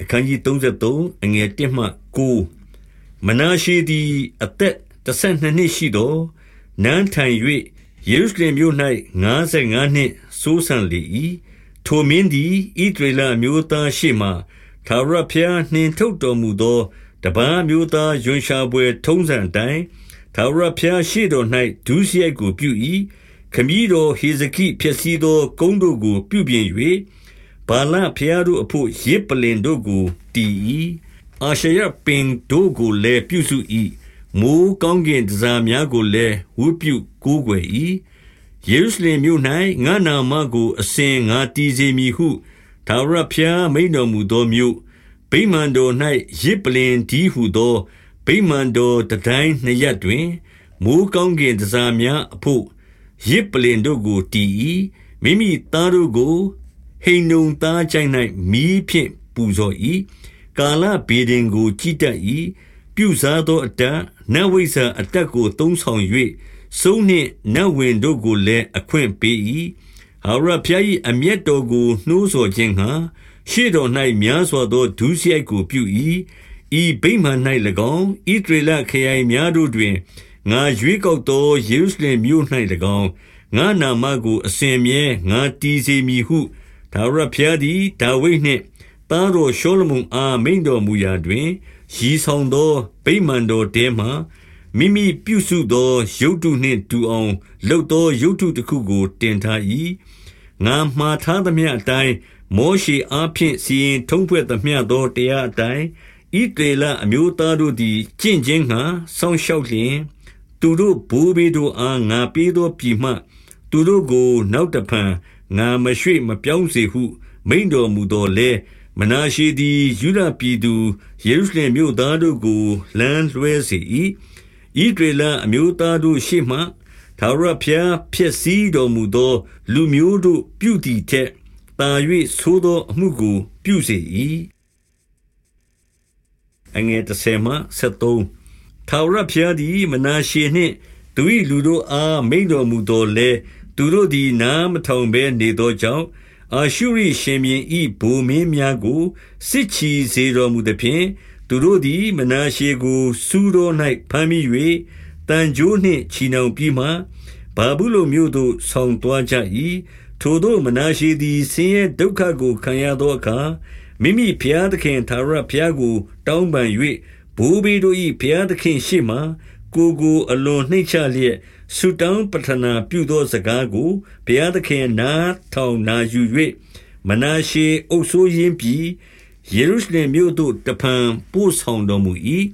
အခန်းကြီး33အငယ်1မှ9မနာရှိသည်အသက်12နှစ်ရှိသောနန်းထိုင်၍ယေရုရှလင်မြို့၌55နှစ်စိုးစံလေ၏ထိုမင်းသည်ဣဒရေလမျိုးသားရှိမှသာရဖျားနှင်ထုတ်တော်မူသောတပန်းမျိုးသားယွန်ရှာပွဲထုံးစံတိုင်းသာရဖျားရှိတော်၌ဒုစရိုက်ကိုပြု၏ခမည်းတော်ဟေဇကိဖြစ်စည်းသော ကုန်းတို့ကိုပြုပြင်၍ ဘာလဖျားတို့အဖို့ရစ်ပလင်တို့ကိုတည်၏အာရှရပင်တို့ကိုလည်းပြုစု၏မိုးကောင်းကင်တစားများကိုလည်းဝုပြုကိုးကွယ်၏ယေရုရှလင်မြို့၌ငါနာမကိုအစဉ်ငါတည်စေမည်ဟုသာရဖျားမိန်တော်မူသောမြို့ဗိမာန်တော်၌ရစ်ပလင်ဒီဟုသောဗိမာန်တော်တတိုင်းနှစ်ရက်တွင်မိုးကောင်းကင်တစားများအဖို့ရစ်ပလင်တို့ကိုတည်၏မိမိသားတို့ကို ဟိန်နုံသားချိုင်၌မီးဖြင့်ပူဇော်၏ကာလဘေဒင်ကိုကြည်တတ်၏ပြုစားသောအတတ်နတ်ဝိဇ္ဇာအတတ်ကိုသုံးဆောင်၍စုံနှင့်နတ်ဝင်တို့ကိုလည်းအခွင့်ပေး၏ဟာရဖျား၏အမျက်တော်ကိုနှိုးဆော်ခြင်းဟံရှေ့တော်၌များစွာသောဒုစရိုက်ကိုပြု၏ဤဗိမာန်၌၎င်းဣဒရေလခရိုင်များတို့တွင်ငါရွေးကောက်သောယေရုရှလင်မြို့၌၎င်းငါနာမကိုအစဉ်မြဲငါတည်စေမည်ဟု ဒါဝရဖျားသည်ဒါဝိဒ်နှင့်သားတော်ရှောလမုန်အားမိန်တော်မူရာတွင်ရည်ဆောင်သောဗိမာန်တော်တဲမှမိမိပြုစုသောရုပ်တုနှင့်တူအောင်လှုပ်သောရုပ်တုတစ်ခုကိုတင်ထား၏ငါမှားထားသမျှအတိုင်းမောရှေအားဖြင့်စီရင်ထုံးဖွဲ့သမျှသောတရားအတိုင်းဣတေလအမျိုးသားတို့သည်ကျင့်ခြင်းငှာစောင့်ရှောက်လျင် သူတို့ဘိုးဘေးတို့အားငါပေးသောပြည်မှ သူတို့ကို နောက်တဖန် ငါမရွှေ့မပြောင်းစေဟု မိန်တော်မူတော်လဲမနာရှိသည်ယူဒပြည်သူယေရုရှလင်မြို့သားတို့ကိုလမ်းလွှဲစေ၏ဣဒေလအမျိုးသားတို့ရှေ့မှသာရဖျားဖြစ်စည်းတော်မူသော လူမျိုးတို့ပြုတည်ထက်တာ၍သိုးသောအမှုကို ပြုစေ၏အငယ်30မှ73သာရဖျားသည်မနာရှေနှင့်သူ၏လူတို့အားမိန်တော်မူတော်လဲ သူတို့သည် နားမထောင်ဘဲနေသောကြောင့် အာရှုရိရှင်ဘုရင်၏ဗိုလ်မင်းများကို စစ်ချီစေတော်မူသဖြင့် သူတို့သည် မနာရှေကိုစူးတော်၌ဖမ်းမိ၍တန်ကြိုးနှင့် ချီနှောင်ပြီးမှဘာဘူးလုံမြို့သို့ ဆောင်သွားကြ၏ထိုတို့ မနာရှေသည် ဆင်းရဲဒုက္ခကို ခံရသောအခါ မိမိဖျားသခင်သာရဖျားကို တောင်းပန်၍ဘိုးဘေးတို့၏ဖျားသခင်ရှိမှ ကိုကိုအလွန်နှိမ့်ချလျက်ဆုတောင်းပတနာပြုသောစကားကိုဘုရားသခင်နားထောင်နာယူ၍မနာရှေအုပ်ဆိုးရင်းပြီးယေရုရှလင်မြို့သို့တဖန်ပို့ဆောင်တော်မူ၏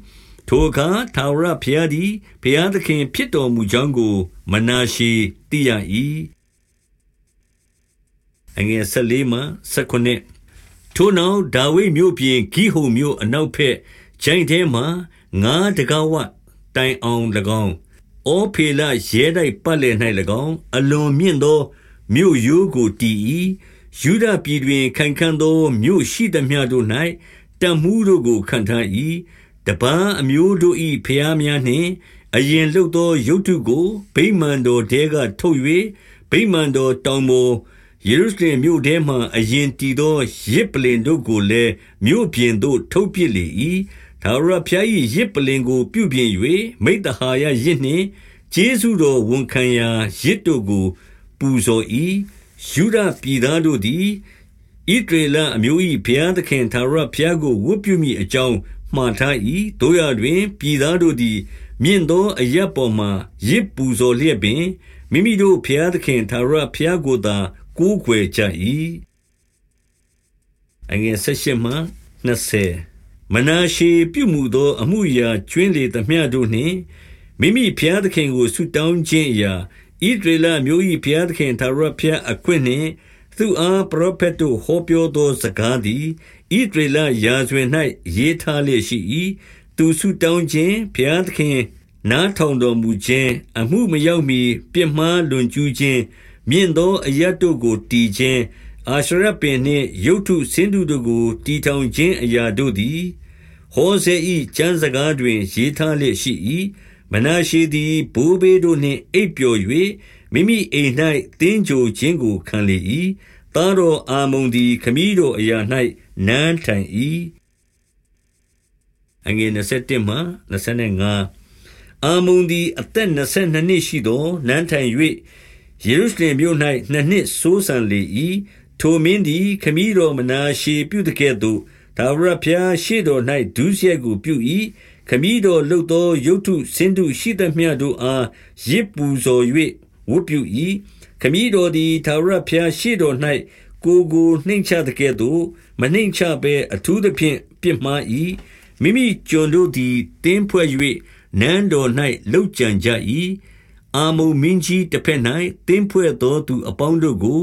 ထိုအခါထာဝရဘုရားသည်ဘုရားသခင်ဖြစ်တော်မူကြောင်းကို မနာရှေသိရ၏အငယ်၁၄မှ၁၉ထိုနောက်ဒါဝိဒ်မြို့ပြင်ဂိဟုန်မြို့အနောက်ဘက်ဂျိုင်းထဲမှငါးတကားဝ တိုင်အောင်၎င်းဩဖေလရဲတိုက်ပတ်လည်၌၎င်းအလွန်မြင့်သောမြို့ရိုးကိုတည်၏ယူဒပြည်တွင်ခိုင်ခံ့သောမြို့ရှိသမျှတို့၌တမှုတို့ကိုခံထား၏တပန်းအမျိုးတို့၏ဖျားများနှင့်အရင်လှုပ်သောရုပ်ထုကိုဗိမာန်တော်တဲကထုတ်၍ဗိမာန်တော်တောင်ပေါ်ယေရုရှလင်မြို့ထဲမှအရင်တည်သောရစ်ပလင်တို့ကိုလည်းမြို့ပြင်သို့ထုတ်ပစ်လေ၏ ထာဝရဘုရား၏ရစ်ပလင်ကို ပြုပြင်၍မိတ္တဟာယရစ်နှင့် ကျေးဇူးတော်ဝန်ခံရာရစ်တို့ကို ပူဇော်၏ယူဒပြည်သားတို့သည်ဣဒရေလအမျိုး၏ဘုရားသခင်သာရဘုရားကို ဝတ်ပြုမိအကြောင်း မှားထား၏တို့ရတွင် ပြည်သားတို့သည် မြင့်သောအရက်ပေါ်မှရစ်ပူဇော်လျက်ပင် မိမိတို့ဘုရားသခင်သာရဘုရားကိုသာ ကိုးကွယ်ကြ၏အငယ်၁၈ မှ20မနာရှေပြုမှုသော အမှုရာကျွင်းလေသမျှတို့နှင့် မိမိဖျားသခင်ကိုဆုတောင်းခြင်းအရာဣဒရေလမျိုး၏ဖျားသခင်သာရဖျားအခွင့်နှင့် သူအားပရောဖက်တို့ဟောပြောသောစကားသည်ဣဒရေလရာဇဝင်၌ရေးထားလျက်ရှိ၏သူဆုတောင်းခြင်းဖျားသခင်နားထောင်တော်မူခြင်းအမှုမရောက်မီပြစ်မှားလွန်ကျူးခြင်းမြင့်သောအရတ်တို့ကိုတည်ခြင်းအာရှရပင်နှင့်ရုတ်ထုစင်းတုတို့ကိုတည်ထောင်ခြင်းအရာတို့သည် ဟောဇဲ၏ကျမ်းစကားတွင် ရေးထားလျက်ရှိ၏မနာရှေသည်ဘိုးဘေးတို့နှင့်အိပ်ပျော်၍မိမိအိမ်၌တင်းကြိုခြင်းကိုခံလေ၏သားတော်အာမုန်သည်ခမည်းတော်အရာ၌နန်းထိုင်၏အငယ်27မှ25အာမုန်သည်အသက်22နှစ်ရှိသောနန်းထိုင်၍ယေရုရှလင်မြို့၌နှစ်နှစ်စိုးစံလေ၏ထိုမင်းသည်ခမည်းတော်မနာရှေပြုတဲ့ကဲ့သို့ ဒါဝရဖျားရှေ့တော်၌ဒုစရိုက်ကိုပြု၏ခမည်းတော်လှုပ်သောရုတ်ထုစင်တုရှိသမျှတို့အားရစ်ပူဇော်၍ဝတ်ပြု၏ခမည်းတော်သည်ဒါဝရဖျားရှေ့တော်၌ကိုကိုနှိမ့်ချတဲ့ကဲ့သို့မနှိမ့်ချဘဲအထူးသဖြင့်ပြစ်မှား၏မိမိကျွန်တို့သည်တင်းဖွဲ့၍နန်းတော်၌လှုပ်ကြံကြ၏အာမုန်မင်းကြီးတစ်ဖက်၌တင်းဖွဲ့သောသူအပေါင်းတို့ကို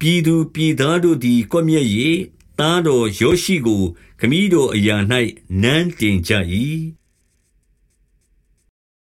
ပြည်သူပြည်သားတို့သည်ကွပ်မျက်၍ သားတော်ယောရှိကို ခမည်းတော်အရာ၌နန်းတင်ကြ၏